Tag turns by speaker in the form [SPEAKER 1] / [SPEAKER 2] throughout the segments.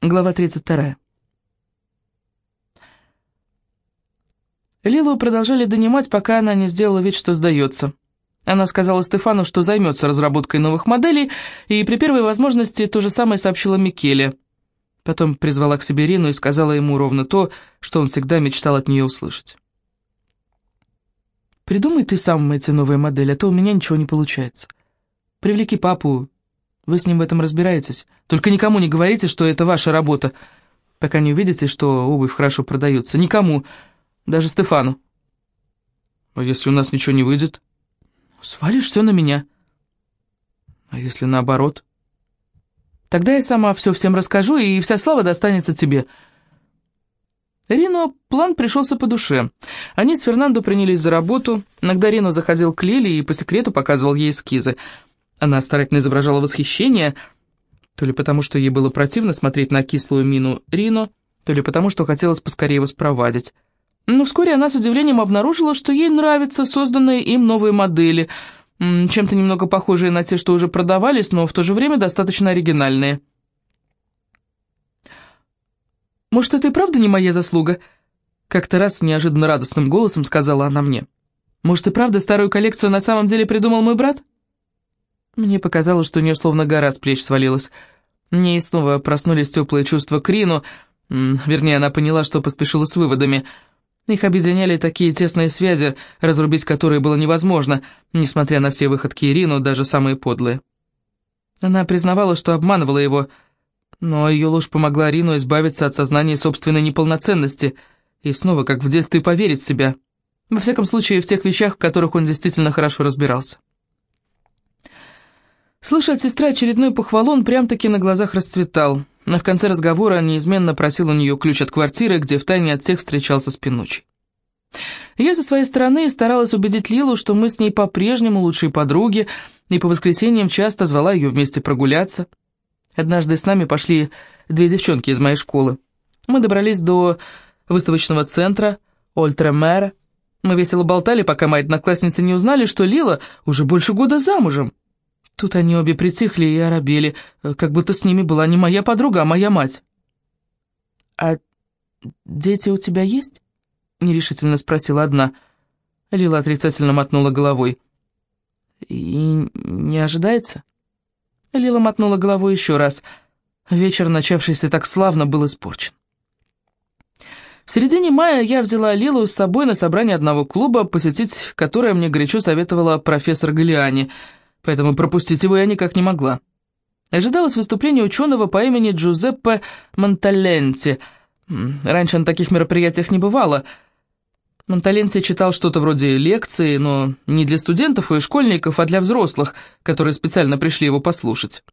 [SPEAKER 1] Глава 32. Лилу продолжали донимать, пока она не сделала вид, что сдается. Она сказала Стефану, что займется разработкой новых моделей, и при первой возможности то же самое сообщила Микеле. Потом призвала к себе Рину и сказала ему ровно то, что он всегда мечтал от нее услышать. «Придумай ты сам эти новые модели, а то у меня ничего не получается. Привлеки папу, вы с ним в этом разбираетесь. Только никому не говорите, что это ваша работа, пока не увидите, что обувь хорошо продается. Никому, даже Стефану. А если у нас ничего не выйдет? Свалишь все на меня. А если наоборот? Тогда я сама все всем расскажу, и вся слава достанется тебе. Рино план пришелся по душе. Они с Фернандо принялись за работу. Иногда Рино заходил к Лиле и по секрету показывал ей эскизы – она старательно изображала восхищение, то ли потому, что ей было противно смотреть на кислую мину Рино, то ли потому, что хотелось поскорее его спровадить. Но вскоре она с удивлением обнаружила, что ей нравятся созданные им новые модели, чем-то немного похожие на те, что уже продавались, но в то же время достаточно оригинальные. «Может, это и правда не моя заслуга?» Как-то раз неожиданно радостным голосом сказала она мне. «Может, и правда старую коллекцию на самом деле придумал мой брат?» Мне показалось, что у нее словно гора с плеч свалилась. Мне и снова проснулись теплые чувства к Рину, вернее, она поняла, что поспешила с выводами. Их объединяли такие тесные связи, разрубить которые было невозможно, несмотря на все выходки Ирину, даже самые подлые. Она признавала, что обманывала его, но ее ложь помогла Рину избавиться от сознания собственной неполноценности и снова, как в детстве, поверить в себя. Во всяком случае, в тех вещах, в которых он действительно хорошо разбирался. Слыша от сестры очередной похвалу, он прям-таки на глазах расцветал. Но в конце разговора неизменно просил у нее ключ от квартиры, где втайне от всех встречался с Пинучей. Я со своей стороны старалась убедить Лилу, что мы с ней по-прежнему лучшие подруги, и по воскресеньям часто звала ее вместе прогуляться. Однажды с нами пошли две девчонки из моей школы. Мы добрались до выставочного центра Ольтремера. Мы весело болтали, пока мои одноклассницы не узнали, что Лила уже больше года замужем. Тут они обе притихли и оробели, э, как будто с ними была не моя подруга, а моя мать. «А дети у тебя есть?» — нерешительно спросила одна. Лила отрицательно мотнула головой. «И не ожидается?» Лила мотнула головой еще раз. Вечер, начавшийся так славно, был испорчен. В середине мая я взяла Лилу с собой на собрание одного клуба, посетить которое мне горячо советовала профессор Галиани — поэтому пропустить его я никак не могла. Ожидалось выступление ученого по имени Джузеппе Монталенти. Раньше на таких мероприятиях не бывало. Монталенти читал что-то вроде лекции, но не для студентов и школьников, а для взрослых, которые специально пришли его послушать.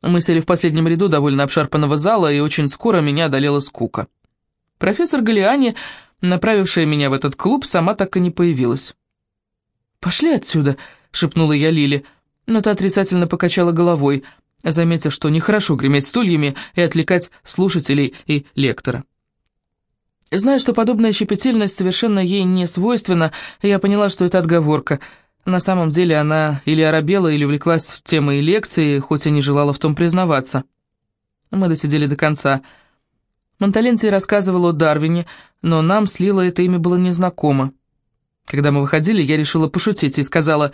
[SPEAKER 1] Мы сели в последнем ряду довольно обшарпанного зала, и очень скоро меня одолела скука. Профессор Галиани, направившая меня в этот клуб, сама так и не появилась. «Пошли отсюда», — шепнула я Лиле, — но та отрицательно покачала головой, заметив, что нехорошо греметь стульями и отвлекать слушателей и лектора. Зная, что подобная щепетильность совершенно ей не свойственна, я поняла, что это отговорка. На самом деле она или оробела, или увлеклась темой лекции, хоть и не желала в том признаваться. Мы досидели до конца. Монталенти рассказывал о Дарвине, но нам с Лилой это имя было незнакомо. Когда мы выходили, я решила пошутить и сказала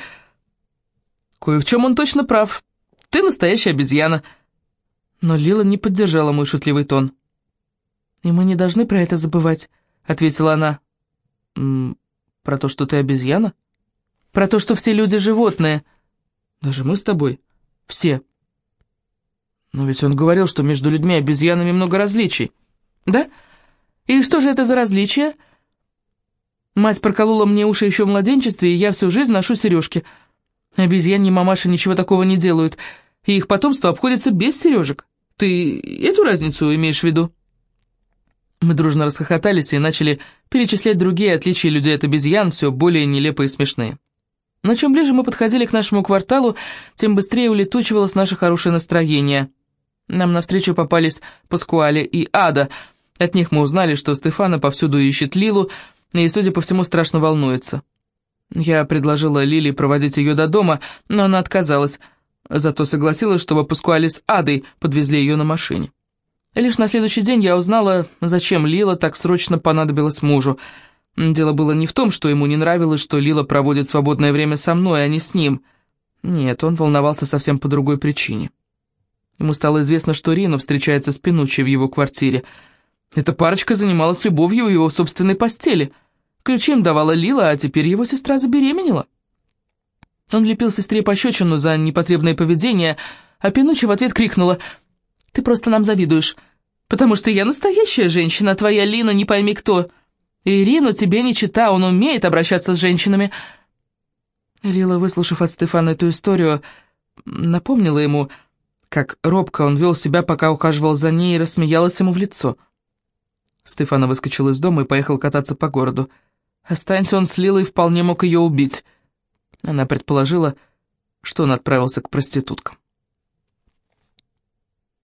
[SPEAKER 1] Кое в чем он точно прав. Ты настоящая обезьяна. Но Лила не поддержала мой шутливый тон. «И мы не должны про это забывать», — ответила она. «М «Про то, что ты обезьяна?» «Про то, что все люди животные». «Даже мы с тобой?» «Все». «Но ведь он говорил, что между людьми и обезьянами много различий». «Да? И что же это за различия?» Мать проколола мне уши еще в младенчестве, и я всю жизнь ношу сережки — Обезьяньи мамаши ничего такого не делают, и их потомство обходится без сережек. Ты эту разницу имеешь в виду?» Мы дружно расхохотались и начали перечислять другие отличия людей от обезьян, все более нелепые и смешные. Но чем ближе мы подходили к нашему кварталу, тем быстрее улетучивалось наше хорошее настроение. Нам навстречу попались Паскуале и Ада. От них мы узнали, что Стефана повсюду ищет Лилу, и, судя по всему, страшно волнуется. Я предложила Лили проводить ее до дома, но она отказалась, зато согласилась, чтобы Паскуали с Адой подвезли ее на машине. Лишь на следующий день я узнала, зачем Лила так срочно понадобилась мужу. Дело было не в том, что ему не нравилось, что Лила проводит свободное время со мной, а не с ним. Нет, он волновался совсем по другой причине. Ему стало известно, что Рина встречается с Пинуччи в его квартире. Эта парочка занималась любовью в его собственной постели. Ключи им давала Лила, а теперь его сестра забеременела. Он лепил сестре пощечину за непотребное поведение, а Пинуччи в ответ крикнула «Ты просто нам завидуешь, потому что я настоящая женщина, а твоя Лина не пойми кто. Ирину тебе не чита, он умеет обращаться с женщинами». Лила, выслушав от Стефана эту историю, напомнила ему, как робко он вел себя, пока ухаживал за ней, и рассмеялась ему в лицо. Стефана выскочил из дома и поехал кататься по городу. Останься он с Лилой, вполне мог ее убить. Она предположила, что он отправился к проституткам.